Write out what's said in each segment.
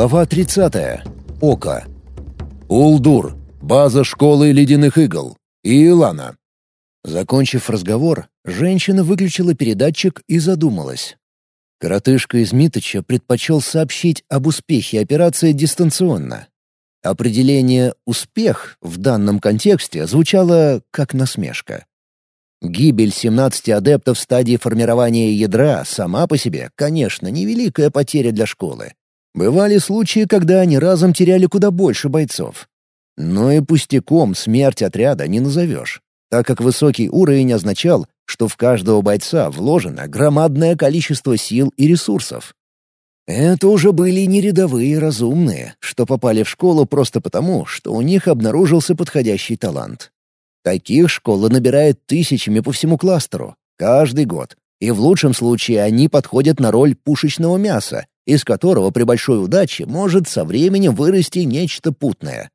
Глава 30. Ока. Улдур. База школы ледяных игл. И Илана. Закончив разговор, женщина выключила передатчик и задумалась. Коротышка из Миточа предпочел сообщить об успехе операции дистанционно. Определение «успех» в данном контексте звучало как насмешка. Гибель 17 адептов в стадии формирования ядра сама по себе, конечно, невеликая потеря для школы. Бывали случаи, когда они разом теряли куда больше бойцов. Но и пустяком смерть отряда не назовешь, так как высокий уровень означал, что в каждого бойца вложено громадное количество сил и ресурсов. Это уже были не рядовые разумные, что попали в школу просто потому, что у них обнаружился подходящий талант. Таких школа набирает тысячами по всему кластеру, каждый год. И в лучшем случае они подходят на роль пушечного мяса, из которого при большой удаче может со временем вырасти нечто путное.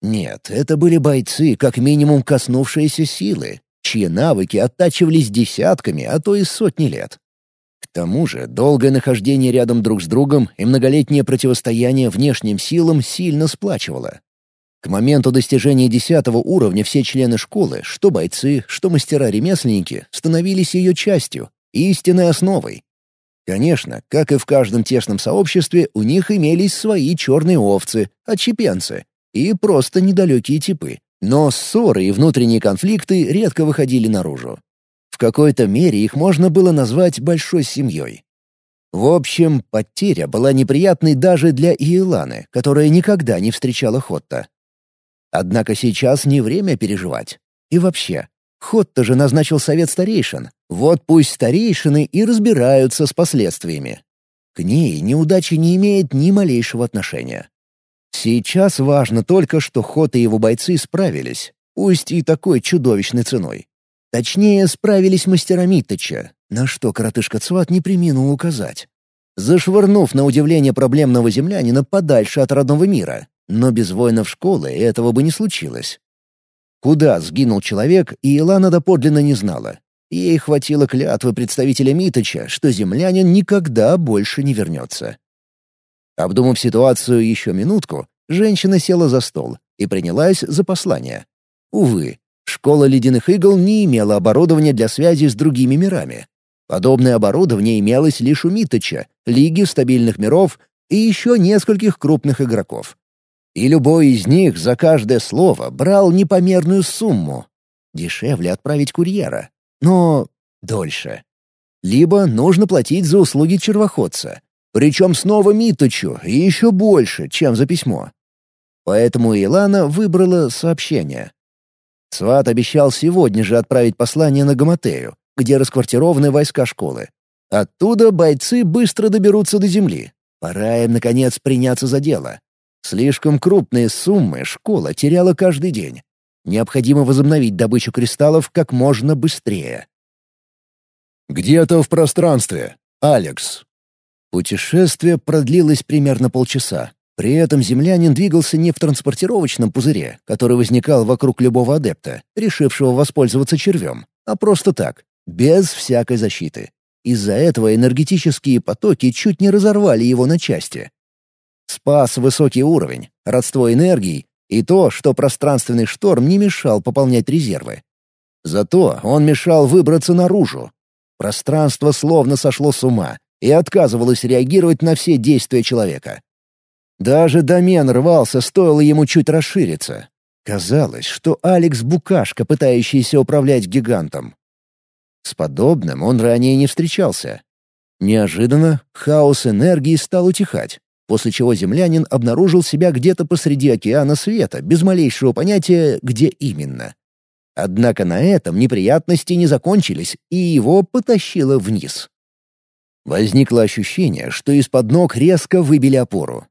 Нет, это были бойцы, как минимум коснувшиеся силы, чьи навыки оттачивались десятками, а то и сотни лет. К тому же долгое нахождение рядом друг с другом и многолетнее противостояние внешним силам сильно сплачивало. К моменту достижения десятого уровня все члены школы, что бойцы, что мастера-ремесленники, становились ее частью, истинной основой. Конечно, как и в каждом тесном сообществе, у них имелись свои черные овцы, отщепенцы и просто недалекие типы. Но ссоры и внутренние конфликты редко выходили наружу. В какой-то мере их можно было назвать большой семьей. В общем, потеря была неприятной даже для Иеланы, которая никогда не встречала Хотта. Однако сейчас не время переживать. И вообще, Хотто же назначил совет старейшин. Вот пусть старейшины и разбираются с последствиями. К ней неудача не имеет ни малейшего отношения. Сейчас важно только, что Хот и его бойцы справились, пусть и такой чудовищной ценой. Точнее, справились мастера Миттыча, на что коротышка Цват не приминул указать. Зашвырнув на удивление проблемного землянина подальше от родного мира, но без воинов школы этого бы не случилось. Куда сгинул человек, и Илана доподлинно не знала. Ей хватило клятвы представителя Миточа, что землянин никогда больше не вернется. Обдумав ситуацию еще минутку, женщина села за стол и принялась за послание. Увы, школа ледяных игл не имела оборудования для связи с другими мирами. Подобное оборудование имелось лишь у Миточа, Лиги стабильных миров и еще нескольких крупных игроков. И любой из них за каждое слово брал непомерную сумму. Дешевле отправить курьера, но дольше. Либо нужно платить за услуги червоходца. Причем снова Миточу, и еще больше, чем за письмо. Поэтому Илана выбрала сообщение. Сват обещал сегодня же отправить послание на Гаматею, где расквартированы войска школы. Оттуда бойцы быстро доберутся до земли. Пора им, наконец, приняться за дело. Слишком крупные суммы школа теряла каждый день. Необходимо возобновить добычу кристаллов как можно быстрее. «Где-то в пространстве. Алекс». Путешествие продлилось примерно полчаса. При этом землянин двигался не в транспортировочном пузыре, который возникал вокруг любого адепта, решившего воспользоваться червем, а просто так, без всякой защиты. Из-за этого энергетические потоки чуть не разорвали его на части. Спас высокий уровень, родство энергий и то, что пространственный шторм не мешал пополнять резервы. Зато он мешал выбраться наружу. Пространство словно сошло с ума и отказывалось реагировать на все действия человека. Даже домен рвался, стоило ему чуть расшириться. Казалось, что Алекс — букашка, пытающаяся управлять гигантом. С подобным он ранее не встречался. Неожиданно хаос энергии стал утихать после чего землянин обнаружил себя где-то посреди океана света, без малейшего понятия, где именно. Однако на этом неприятности не закончились, и его потащило вниз. Возникло ощущение, что из-под ног резко выбили опору.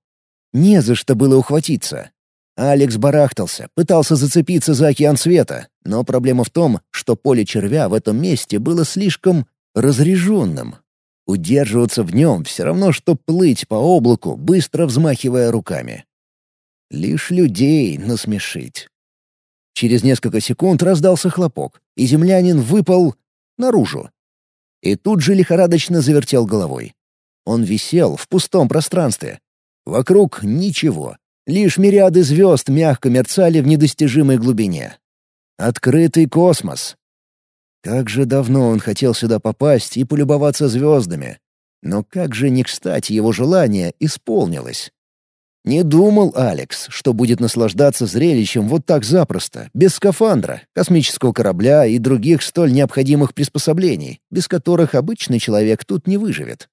Не за что было ухватиться. Алекс барахтался, пытался зацепиться за океан света, но проблема в том, что поле червя в этом месте было слишком разряженным, Удерживаться в нем все равно, что плыть по облаку, быстро взмахивая руками. Лишь людей насмешить. Через несколько секунд раздался хлопок, и землянин выпал наружу. И тут же лихорадочно завертел головой. Он висел в пустом пространстве. Вокруг ничего. Лишь мириады звезд мягко мерцали в недостижимой глубине. Открытый космос. Как же давно он хотел сюда попасть и полюбоваться звездами. Но как же не кстати его желание исполнилось. Не думал Алекс, что будет наслаждаться зрелищем вот так запросто, без скафандра, космического корабля и других столь необходимых приспособлений, без которых обычный человек тут не выживет.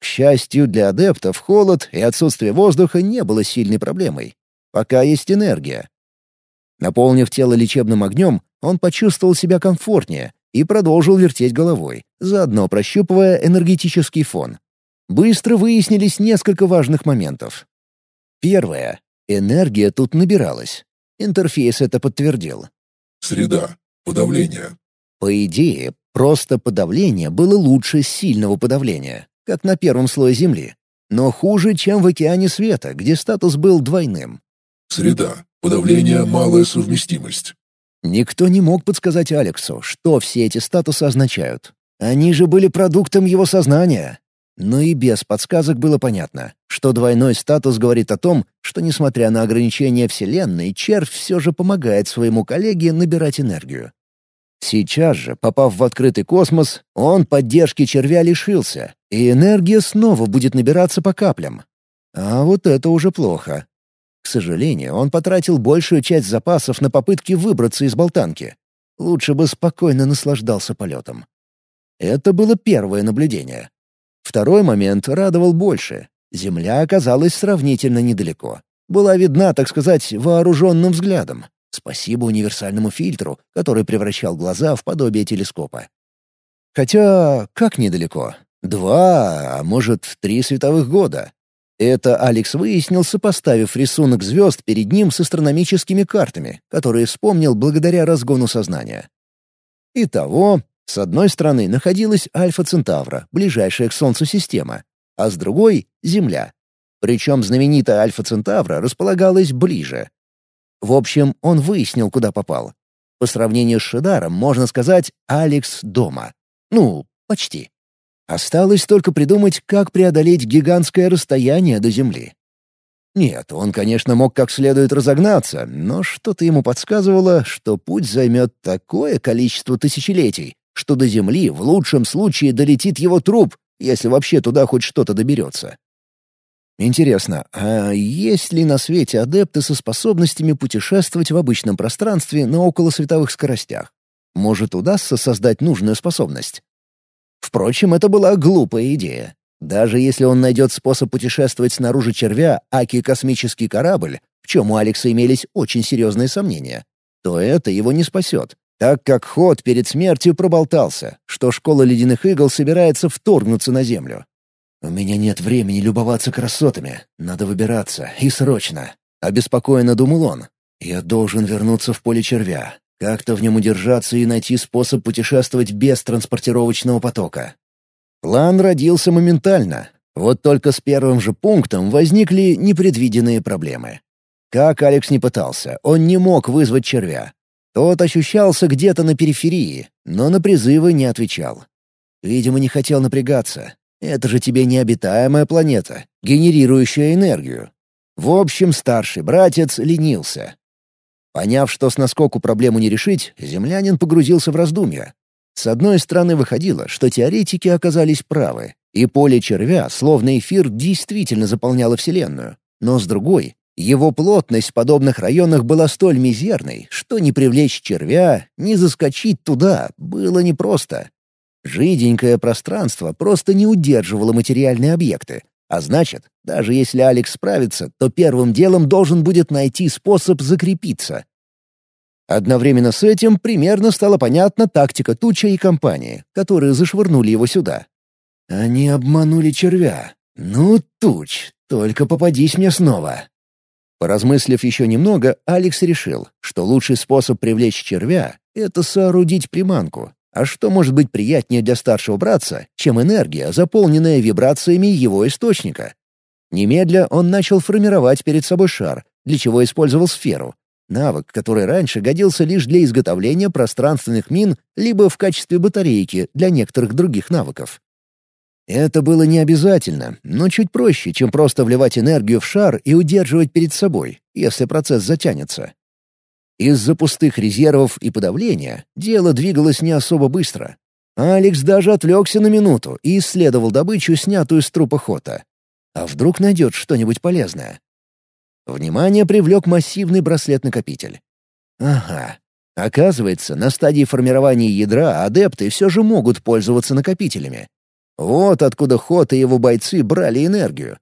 К счастью для адептов, холод и отсутствие воздуха не было сильной проблемой. Пока есть энергия. Наполнив тело лечебным огнем, он почувствовал себя комфортнее и продолжил вертеть головой, заодно прощупывая энергетический фон. Быстро выяснились несколько важных моментов. Первое. Энергия тут набиралась. Интерфейс это подтвердил. Среда. Подавление. По идее, просто подавление было лучше сильного подавления, как на первом слое Земли. Но хуже, чем в океане света, где статус был двойным. Среда. Подавление — малая совместимость. Никто не мог подсказать Алексу, что все эти статусы означают. Они же были продуктом его сознания. Но и без подсказок было понятно, что двойной статус говорит о том, что, несмотря на ограничения Вселенной, червь все же помогает своему коллеге набирать энергию. Сейчас же, попав в открытый космос, он поддержки червя лишился, и энергия снова будет набираться по каплям. А вот это уже плохо. Сожалению, он потратил большую часть запасов на попытки выбраться из болтанки. Лучше бы спокойно наслаждался полетом. Это было первое наблюдение. Второй момент радовал больше. Земля оказалась сравнительно недалеко. Была видна, так сказать, вооруженным взглядом. Спасибо универсальному фильтру, который превращал глаза в подобие телескопа. Хотя, как недалеко? Два, а может, три световых года. Это Алекс выяснил, сопоставив рисунок звезд перед ним с астрономическими картами, которые вспомнил благодаря разгону сознания. Итого, с одной стороны находилась Альфа Центавра, ближайшая к Солнцу система, а с другой — Земля. Причем знаменитая Альфа Центавра располагалась ближе. В общем, он выяснил, куда попал. По сравнению с Шидаром, можно сказать, Алекс дома. Ну, почти. Осталось только придумать, как преодолеть гигантское расстояние до Земли. Нет, он, конечно, мог как следует разогнаться, но что-то ему подсказывало, что путь займет такое количество тысячелетий, что до Земли в лучшем случае долетит его труп, если вообще туда хоть что-то доберется. Интересно, а есть ли на свете адепты со способностями путешествовать в обычном пространстве на околосветовых скоростях? Может, удастся создать нужную способность? Впрочем, это была глупая идея. Даже если он найдет способ путешествовать снаружи червя, аки космический корабль, в чем у Алекса имелись очень серьезные сомнения, то это его не спасет, так как ход перед смертью проболтался, что школа ледяных игл собирается вторгнуться на Землю. «У меня нет времени любоваться красотами. Надо выбираться, и срочно», — обеспокоенно думал он. «Я должен вернуться в поле червя, как-то в нем удержаться и найти способ путешествовать без транспортировочного потока». План родился моментально, вот только с первым же пунктом возникли непредвиденные проблемы. Как Алекс не пытался, он не мог вызвать червя, тот ощущался где-то на периферии, но на призывы не отвечал. Видимо, не хотел напрягаться. Это же тебе необитаемая планета, генерирующая энергию. В общем, старший братец ленился. Поняв, что с наскоку проблему не решить, землянин погрузился в раздумья. С одной стороны, выходило, что теоретики оказались правы, и поле червя, словно эфир, действительно заполняло Вселенную. Но с другой, его плотность в подобных районах была столь мизерной, что не привлечь червя, не заскочить туда было непросто. Жиденькое пространство просто не удерживало материальные объекты. А значит, даже если Алекс справится, то первым делом должен будет найти способ закрепиться. Одновременно с этим примерно стала понятна тактика Туча и компании, которые зашвырнули его сюда. Они обманули червя. Ну, Туч, только попадись мне снова. Поразмыслив еще немного, Алекс решил, что лучший способ привлечь червя — это соорудить приманку. А что может быть приятнее для старшего братца, чем энергия, заполненная вибрациями его источника? Немедля он начал формировать перед собой шар, для чего использовал сферу. Навык, который раньше годился лишь для изготовления пространственных мин либо в качестве батарейки для некоторых других навыков. Это было не обязательно, но чуть проще, чем просто вливать энергию в шар и удерживать перед собой, если процесс затянется. Из-за пустых резервов и подавления дело двигалось не особо быстро. Алекс даже отвлекся на минуту и исследовал добычу, снятую с трупа Хота. А вдруг найдет что-нибудь полезное? Внимание привлек массивный браслет-накопитель. Ага. Оказывается, на стадии формирования ядра адепты все же могут пользоваться накопителями. Вот откуда Хот и его бойцы брали энергию.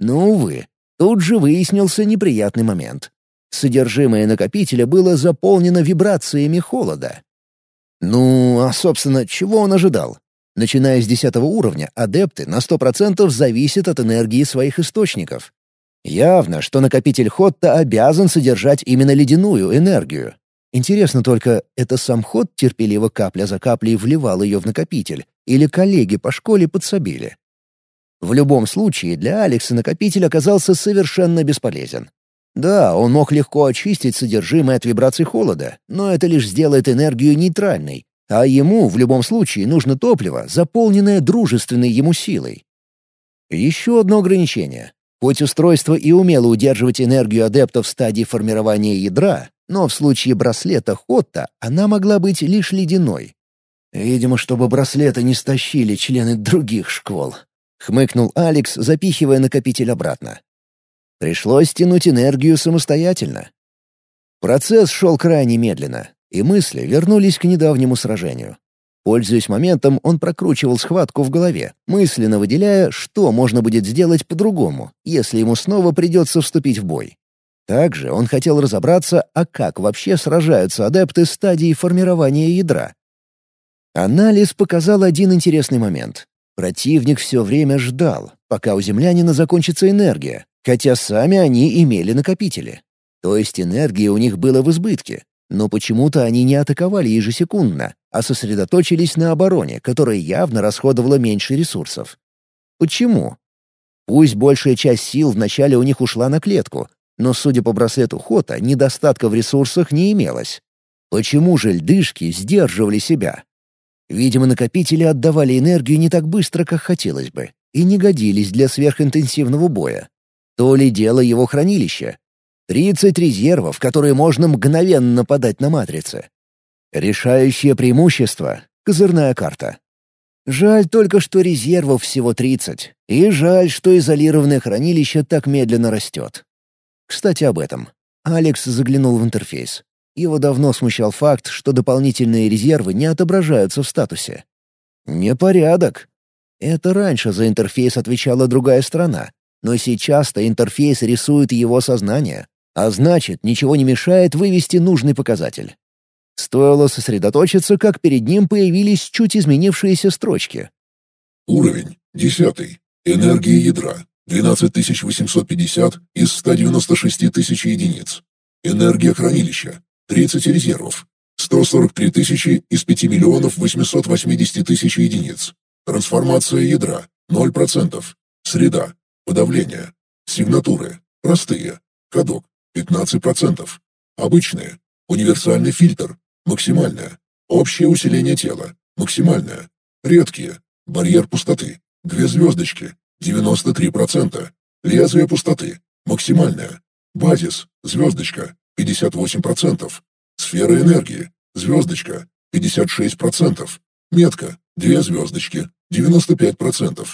Но, увы, тут же выяснился неприятный момент. Содержимое накопителя было заполнено вибрациями холода. Ну, а, собственно, чего он ожидал? Начиная с десятого уровня, адепты на сто процентов зависят от энергии своих источников. Явно, что накопитель Хотта обязан содержать именно ледяную энергию. Интересно только, это сам Хот терпеливо капля за каплей вливал ее в накопитель, или коллеги по школе подсобили? В любом случае, для Алекса накопитель оказался совершенно бесполезен. Да, он мог легко очистить содержимое от вибраций холода, но это лишь сделает энергию нейтральной, а ему в любом случае нужно топливо, заполненное дружественной ему силой. Еще одно ограничение. Хоть устройство и умело удерживать энергию адептов в стадии формирования ядра, но в случае браслета Хотта она могла быть лишь ледяной. «Видимо, чтобы браслеты не стащили члены других школ», — хмыкнул Алекс, запихивая накопитель обратно. Пришлось тянуть энергию самостоятельно. Процесс шел крайне медленно, и мысли вернулись к недавнему сражению. Пользуясь моментом, он прокручивал схватку в голове, мысленно выделяя, что можно будет сделать по-другому, если ему снова придется вступить в бой. Также он хотел разобраться, а как вообще сражаются адепты стадии формирования ядра. Анализ показал один интересный момент. Противник все время ждал, пока у землянина закончится энергия, хотя сами они имели накопители. То есть энергии у них было в избытке, но почему-то они не атаковали ежесекундно, а сосредоточились на обороне, которая явно расходовала меньше ресурсов. Почему? Пусть большая часть сил вначале у них ушла на клетку, но, судя по браслету Хота, недостатка в ресурсах не имелось. Почему же льдышки сдерживали себя? Видимо, накопители отдавали энергию не так быстро, как хотелось бы, и не годились для сверхинтенсивного боя. То ли дело его хранилища. 30 резервов, которые можно мгновенно подать на матрице. Решающее преимущество — козырная карта. Жаль только, что резервов всего 30, и жаль, что изолированное хранилище так медленно растет. Кстати, об этом. Алекс заглянул в интерфейс. Его давно смущал факт, что дополнительные резервы не отображаются в статусе. Непорядок. Это раньше за интерфейс отвечала другая страна, но сейчас-то интерфейс рисует его сознание, а значит, ничего не мешает вывести нужный показатель. Стоило сосредоточиться, как перед ним появились чуть изменившиеся строчки. Уровень — десятый. Энергия ядра — 12850 из 196 тысяч единиц. Энергия хранилища — 30 резервов. 143 тысячи из 5 миллионов 880 тысяч единиц. Трансформация ядра — 0%. Среда Подавление. Сигнатуры. Простые. Ходок. 15%. Обычные. Универсальный фильтр. Максимальное. Общее усиление тела. Максимальное. Редкие. Барьер пустоты. Две звездочки. 93%. Лезвие пустоты. Максимальное. Базис. Звездочка. 58%. Сфера энергии. Звездочка. 56%. Метка. Две звездочки. 95%.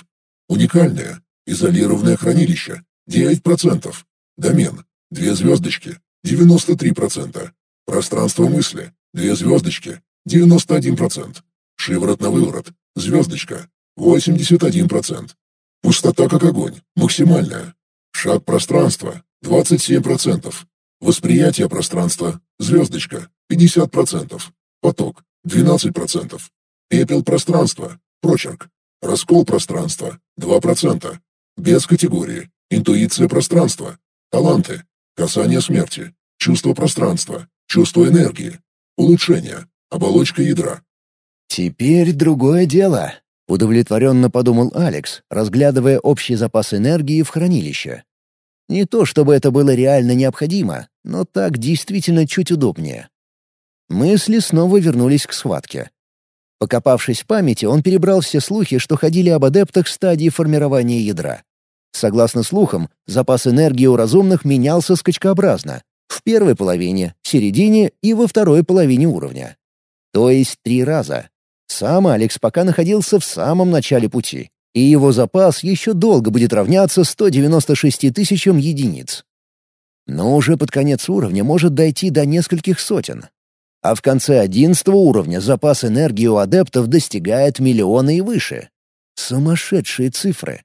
Уникальная. Изолированное хранилище – 9%. Домен – 2 звездочки – 93%. Пространство мысли – 2 звездочки – 91%. Шиворот на выворот – звездочка – 81%. Пустота как огонь – максимальная. Шаг пространства – 27%. Восприятие пространства – звездочка – 50%. Поток – 12%. Пепел пространства – прочерк. Раскол пространства – 2%. Без категории. Интуиция пространства. Таланты. Касание смерти. Чувство пространства. Чувство энергии. Улучшение. Оболочка ядра. «Теперь другое дело», — удовлетворенно подумал Алекс, разглядывая общий запас энергии в хранилище. Не то чтобы это было реально необходимо, но так действительно чуть удобнее. Мысли снова вернулись к схватке. Покопавшись в памяти, он перебрал все слухи, что ходили об адептах стадии формирования ядра. Согласно слухам, запас энергии у разумных менялся скачкообразно. В первой половине, середине и во второй половине уровня. То есть три раза. Сам Алекс пока находился в самом начале пути, и его запас еще долго будет равняться 196 тысячам единиц. Но уже под конец уровня может дойти до нескольких сотен. А в конце одиннадцатого уровня запас энергии у адептов достигает миллиона и выше. Сумасшедшие цифры.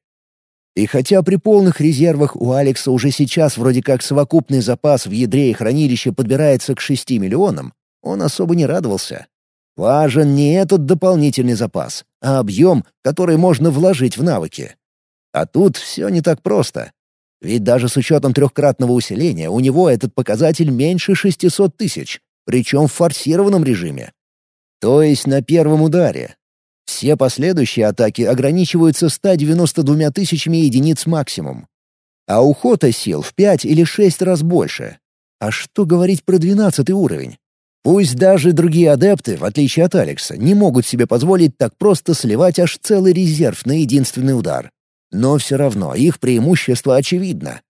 И хотя при полных резервах у Алекса уже сейчас вроде как совокупный запас в ядре и хранилище подбирается к 6 миллионам, он особо не радовался. Важен не этот дополнительный запас, а объем, который можно вложить в навыки. А тут все не так просто. Ведь даже с учетом трехкратного усиления у него этот показатель меньше 600 тысяч, причем в форсированном режиме. То есть на первом ударе, все последующие атаки ограничиваются 192 тысячами единиц максимум. А у Хота сил в 5 или 6 раз больше. А что говорить про 12 уровень? Пусть даже другие адепты, в отличие от Алекса, не могут себе позволить так просто сливать аж целый резерв на единственный удар. Но все равно их преимущество очевидно.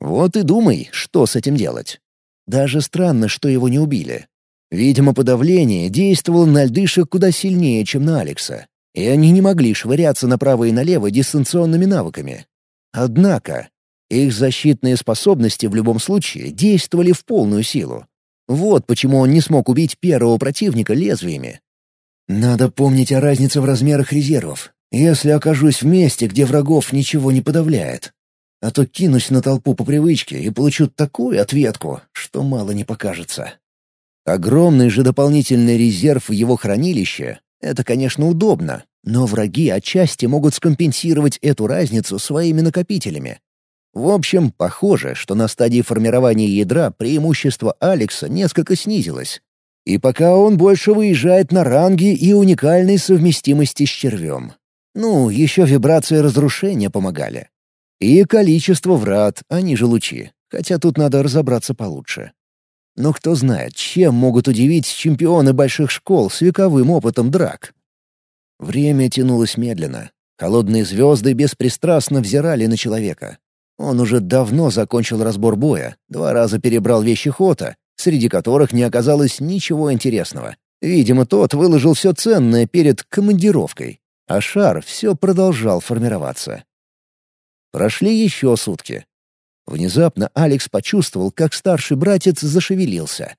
Вот и думай, что с этим делать. Даже странно, что его не убили. Видимо, подавление действовало на льдышек куда сильнее, чем на Алекса, и они не могли швыряться направо и налево дистанционными навыками. Однако, их защитные способности в любом случае действовали в полную силу. Вот почему он не смог убить первого противника лезвиями. Надо помнить о разнице в размерах резервов, если окажусь в месте, где врагов ничего не подавляет. А то кинусь на толпу по привычке и получу такую ответку, что мало не покажется. Огромный же дополнительный резерв в его хранилище — это, конечно, удобно, но враги отчасти могут скомпенсировать эту разницу своими накопителями. В общем, похоже, что на стадии формирования ядра преимущество Алекса несколько снизилось. И пока он больше выезжает на ранги и уникальной совместимости с червем. Ну, еще вибрации разрушения помогали. И количество врат, они же лучи, хотя тут надо разобраться получше. Но кто знает, чем могут удивить чемпионы больших школ с вековым опытом драк. Время тянулось медленно. Холодные звезды беспристрастно взирали на человека. Он уже давно закончил разбор боя, два раза перебрал вещи Хота, среди которых не оказалось ничего интересного. Видимо, тот выложил все ценное перед командировкой, а шар все продолжал формироваться. Прошли еще сутки. Внезапно Алекс почувствовал, как старший братец зашевелился.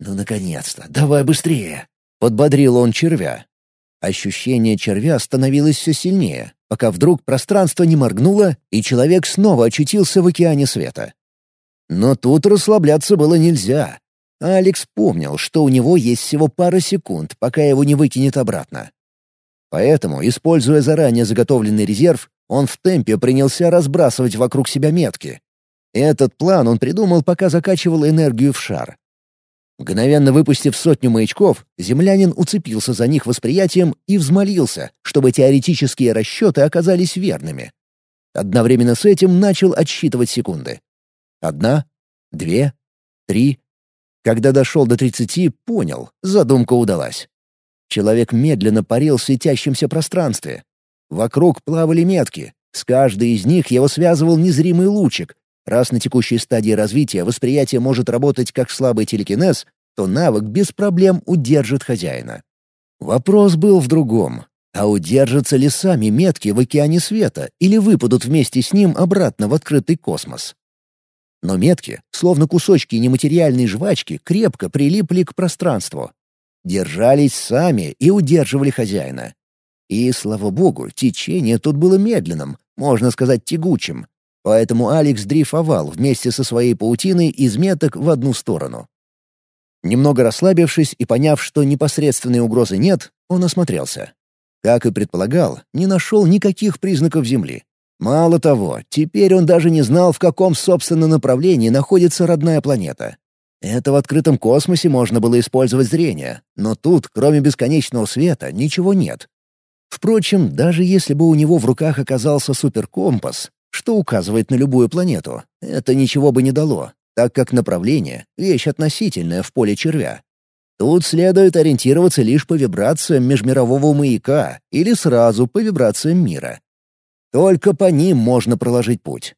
«Ну, наконец-то! Давай быстрее!» — подбодрил он червя. Ощущение червя становилось все сильнее, пока вдруг пространство не моргнуло, и человек снова очутился в океане света. Но тут расслабляться было нельзя. Алекс помнил, что у него есть всего пара секунд, пока его не выкинет обратно. Поэтому, используя заранее заготовленный резерв, он в темпе принялся разбрасывать вокруг себя метки, этот план он придумал, пока закачивал энергию в шар. Мгновенно выпустив сотню маячков, землянин уцепился за них восприятием и взмолился, чтобы теоретические расчеты оказались верными. Одновременно с этим начал отсчитывать секунды. Одна, две, три. Когда дошел до тридцати, понял, задумка удалась. Человек медленно парил в светящемся пространстве. Вокруг плавали метки. С каждой из них его связывал незримый лучик, Раз на текущей стадии развития восприятие может работать как слабый телекинез, то навык без проблем удержит хозяина. Вопрос был в другом. А удержатся ли сами метки в океане света или выпадут вместе с ним обратно в открытый космос? Но метки, словно кусочки нематериальной жвачки, крепко прилипли к пространству. Держались сами и удерживали хозяина. И, слава богу, течение тут было медленным, можно сказать, тягучим, Поэтому Алекс дрейфовал вместе со своей паутиной из меток в одну сторону. Немного расслабившись и поняв, что непосредственной угрозы нет, он осмотрелся. Как и предполагал, не нашел никаких признаков Земли. Мало того, теперь он даже не знал, в каком, собственно, направлении находится родная планета. Это в открытом космосе можно было использовать зрение, но тут, кроме бесконечного света, ничего нет. Впрочем, даже если бы у него в руках оказался суперкомпас, что указывает на любую планету. Это ничего бы не дало, так как направление — вещь относительная в поле червя. Тут следует ориентироваться лишь по вибрациям межмирового маяка или сразу по вибрациям мира. Только по ним можно проложить путь.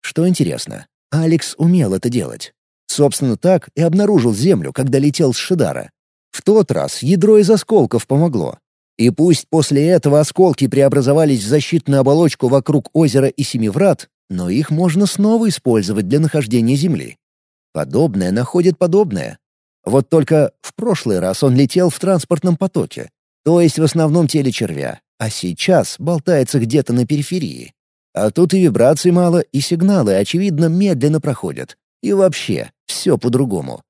Что интересно, Алекс умел это делать. Собственно, так и обнаружил Землю, когда летел с Шидара. В тот раз ядро из осколков помогло. И пусть после этого осколки преобразовались в защитную оболочку вокруг озера и семи врат, но их можно снова использовать для нахождения Земли. Подобное находит подобное. Вот только в прошлый раз он летел в транспортном потоке, то есть в основном теле червя, а сейчас болтается где-то на периферии. А тут и вибраций мало, и сигналы, очевидно, медленно проходят. И вообще, все по-другому.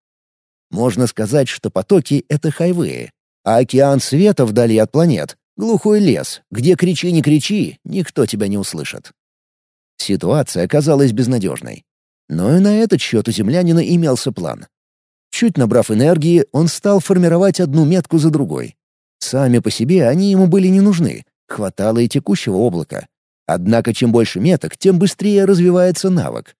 Можно сказать, что потоки — это хайвеи, а океан света вдали от планет — глухой лес, где кричи не кричи, никто тебя не услышит. Ситуация оказалась безнадежной. Но и на этот счет у землянина имелся план. Чуть набрав энергии, он стал формировать одну метку за другой. Сами по себе они ему были не нужны, хватало и текущего облака. Однако чем больше меток, тем быстрее развивается навык.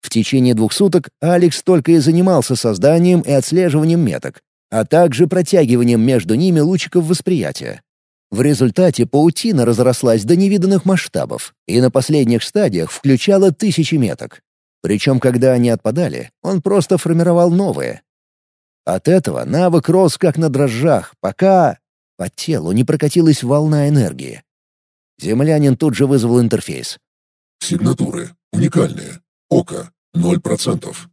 В течение двух суток Алекс только и занимался созданием и отслеживанием меток, а также протягиванием между ними лучиков восприятия. В результате паутина разрослась до невиданных масштабов и на последних стадиях включала тысячи меток. Причем, когда они отпадали, он просто формировал новые. От этого навык рос как на дрожжах, пока по телу не прокатилась волна энергии. Землянин тут же вызвал интерфейс. «Сигнатуры. Уникальные. Око. Ноль процентов».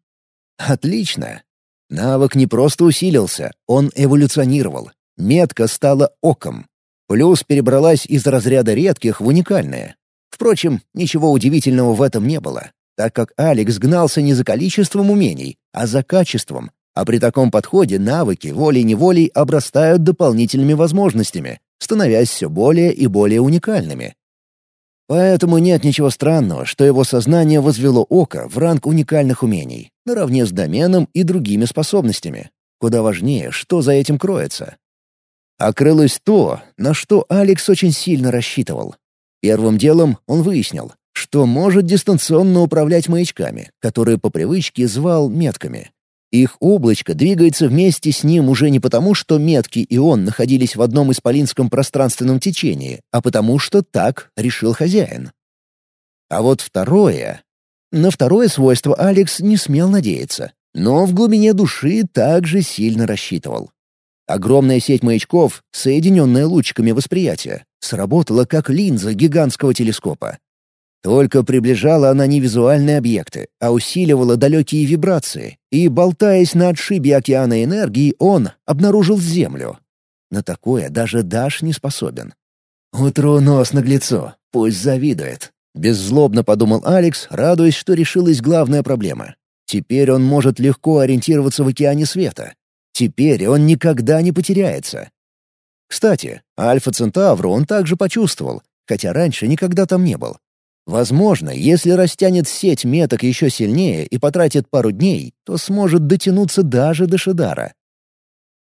«Отлично. Навык не просто усилился, он эволюционировал. Метка стала оком. Плюс перебралась из разряда редких в уникальное. Впрочем, ничего удивительного в этом не было, так как Алекс гнался не за количеством умений, а за качеством, а при таком подходе навыки волей-неволей обрастают дополнительными возможностями, становясь все более и более уникальными. Поэтому нет ничего странного, что его сознание возвело око в ранг уникальных умений, наравне с доменом и другими способностями. Куда важнее, что за этим кроется. Окрылось то, на что Алекс очень сильно рассчитывал. Первым делом он выяснил, что может дистанционно управлять маячками, которые по привычке звал метками. Их облачко двигается вместе с ним уже не потому, что метки и он находились в одном исполинском пространственном течении, а потому что так решил хозяин. А вот второе... На второе свойство Алекс не смел надеяться, но в глубине души также сильно рассчитывал. Огромная сеть маячков, соединенная лучиками восприятия, сработала как линза гигантского телескопа. Только приближала она не визуальные объекты, а усиливала далекие вибрации, и, болтаясь на отшибе океана энергии, он обнаружил Землю. На такое даже Даш не способен. «Утру нос наглецо, пусть завидует», — беззлобно подумал Алекс, радуясь, что решилась главная проблема. Теперь он может легко ориентироваться в океане света. Теперь он никогда не потеряется. Кстати, Альфа-Центавру он также почувствовал, хотя раньше никогда там не был. Возможно, если растянет сеть меток еще сильнее и потратит пару дней, то сможет дотянуться даже до Шидара.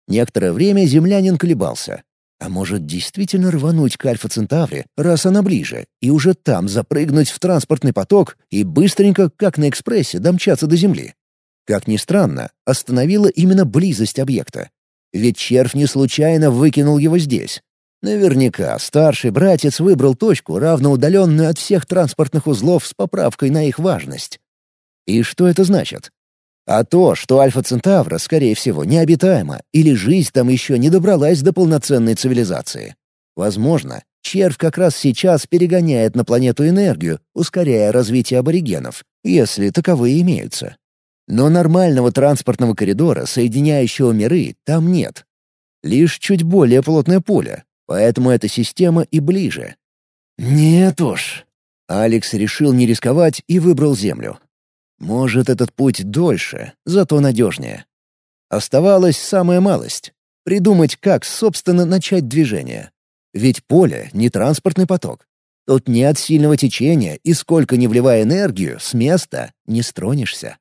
Некоторое время землянин колебался. А может, действительно рвануть к Альфа-Центавре, раз она ближе, и уже там запрыгнуть в транспортный поток и быстренько, как на экспрессе, домчаться до Земли? Как ни странно, остановила именно близость объекта. Ведь червь не случайно выкинул его здесь. Наверняка старший братец выбрал точку, равноудаленную от всех транспортных узлов с поправкой на их важность. И что это значит? А то, что Альфа-Центавра, скорее всего, необитаема, или жизнь там еще не добралась до полноценной цивилизации. Возможно, червь как раз сейчас перегоняет на планету энергию, ускоряя развитие аборигенов, если таковые имеются. Но нормального транспортного коридора, соединяющего миры, там нет. Лишь чуть более плотное поле, поэтому эта система и ближе. Нет уж. Алекс решил не рисковать и выбрал Землю. Может, этот путь дольше, зато надежнее. Оставалась самая малость — придумать, как, собственно, начать движение. Ведь поле — не транспортный поток. Тут нет сильного течения, и сколько не вливая энергию, с места не стронешься.